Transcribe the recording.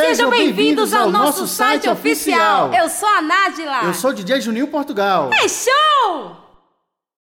Sejam bem-vindos ao nosso site oficial. Eu sou a Nádila. Eu sou o DJ Juninho Portugal. É!